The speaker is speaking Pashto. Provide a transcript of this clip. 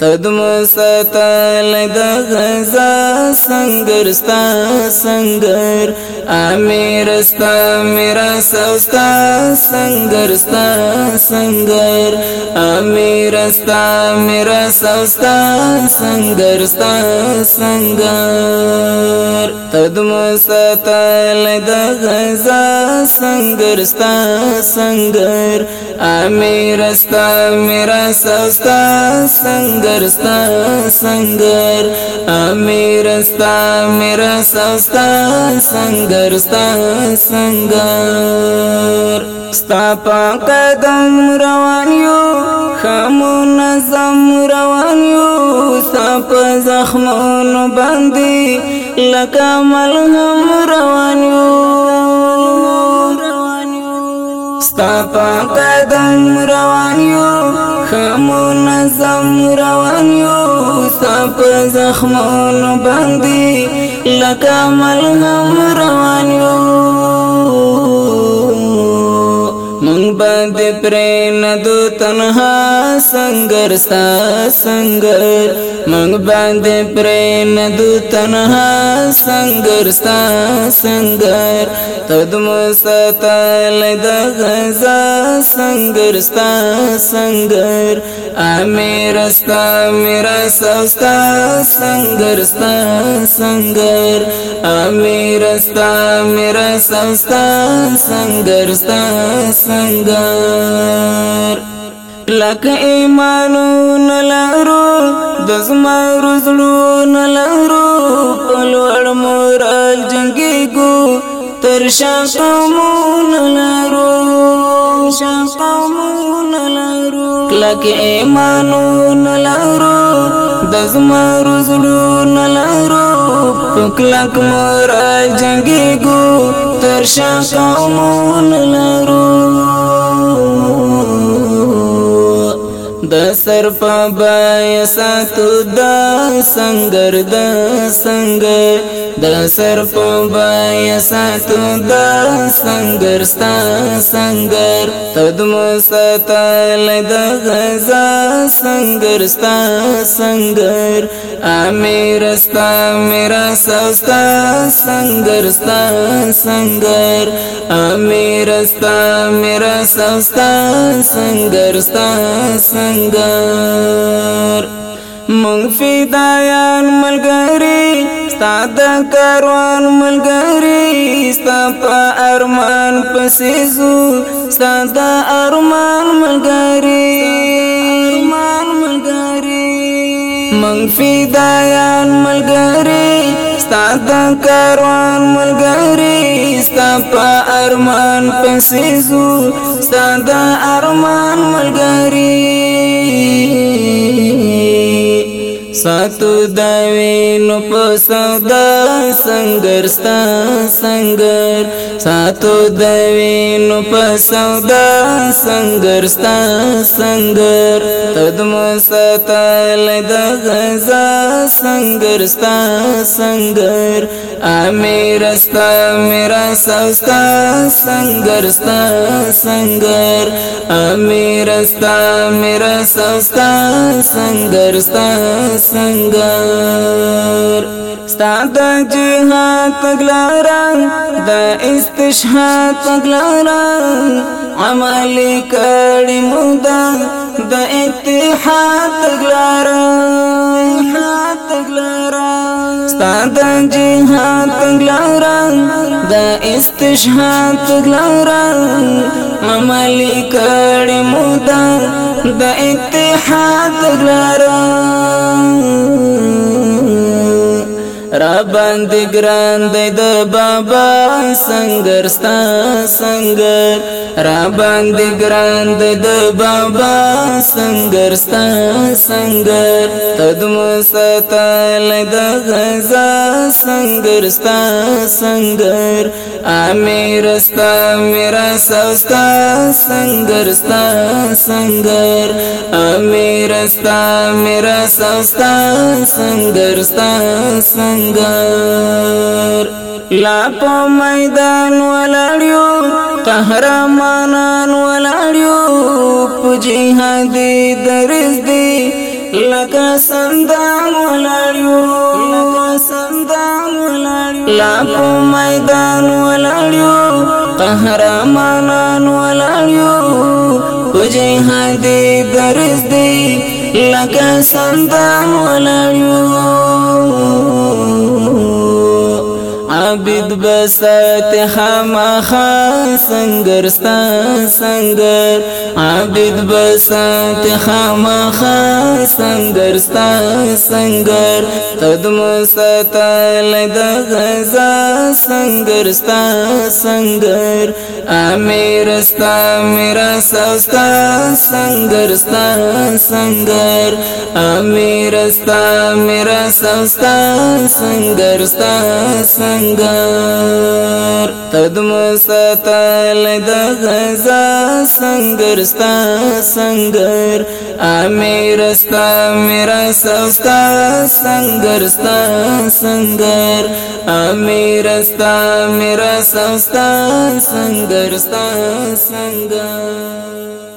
تدم ستل د غزا سنگر ستا سنگر امیر ستا میرا سوستا سنگر ستا سنگر امیر ستا میرا سوستا سنگر ستا سنگر تدم ستل د غزا سنگر ستا سنگر امیر ستا میرا سوستا سنگر سنگر ستا سنگر امیر ستا میرا سستا سنگر ستا سنگر ستا پا قدم روان یو خامو نظم روان یو ستا پا زخمونو باندی لکا ملهم روان یو ستا پا قدم روان یو خمونظم روان یو ستا په زخمونو باندې لکه ملهم روان یو مونږ باندې پرې نه دو تنها سنگر ستا سنگر مونږ باندې پرې نه دو تنها سنگر ستا سنگر تدم ستل د غزا سنگر ستا سنگر امیر ستا میرا سوستا سنگر ستا سنگر امیر ستا میرا سوستا سنگر ستا سنگر لنګر لکه ایمانو نلارو د زما روزلو نلارو په لوړ مورال جنگيګو تر شاقمو نلارو شاقمو نلارو لکه ایمانو نلارو د زما روزړو نه لارو پکلک مور جنگي ګو تر شا قومون لارو سر په بای ساتو دا سنگر دا سنگر د سر په بای ساتو دا سنگر ستا سنگر تدم ستال د غزا سنگر ستا سنگر امیر ستا میرا سستا سنگر ستا سنگر امیر ستا میرا سستا سنگر ستا سنگر Mang fita yan malgari, stada karwan malgari, stapa arman pesisuh, stada arman magari, arman magari, mang fita yan malgari, stada karwan malgari. په ارمان پسې زو ستاند ارمان ملګری ساتو دا وینو په صدا سنگر ستا سنگر ساتو دا وینو په صدا سنگر ستا سنگر تدم ستال د غزا سنگر ستا سنگر امیر ستا میرا سوستا سنگر ستا سنگر امیر ستا میرا سوستا سنگر ستا سنگر ستاد جهاد پگلارا د استشهاد پگلارا عمل کړي مودا د اتحاد پگلارا ستاد جهاد پگلارا د استشهاد پگلارا عمل کړي مو دا د اتحاد لاره را باندې ګران دی د بابا سنگر ستا سنگر را باندې ګران دی د بابا سنگر ستا سنگر تدم ستال د غزا سنگر ستا سنگر امیر ستا میرا سوستا سنگر ستا سنگر امیر ستا میرا سوستا سنگر ستا سنگر آهنګر لا په میدان ولاړیو قهرمانان ولاړیو په جهاد درز دی لکه سندان ولاړیو لا په میدان ولاړیو قهرمانان ولاړیو په جهاد درز دی la que andamos a la luz. عبد بسات خما خسنگر ستا سنگر عبد بسات خما خسنگر ستا سنگر قدم ستا لد غزا سنگر ستا سنگر امیر ستا میرا سستا سنگر ستا سنگر امیر ستا میرا سستا سنگر ستا سنگر یار تدم ستل د غزا سنگر ستا سنگر امیر ستا میرا سستا سنگر ستا سنگر امیر ستا میرا سستا سنگر ستا سنگر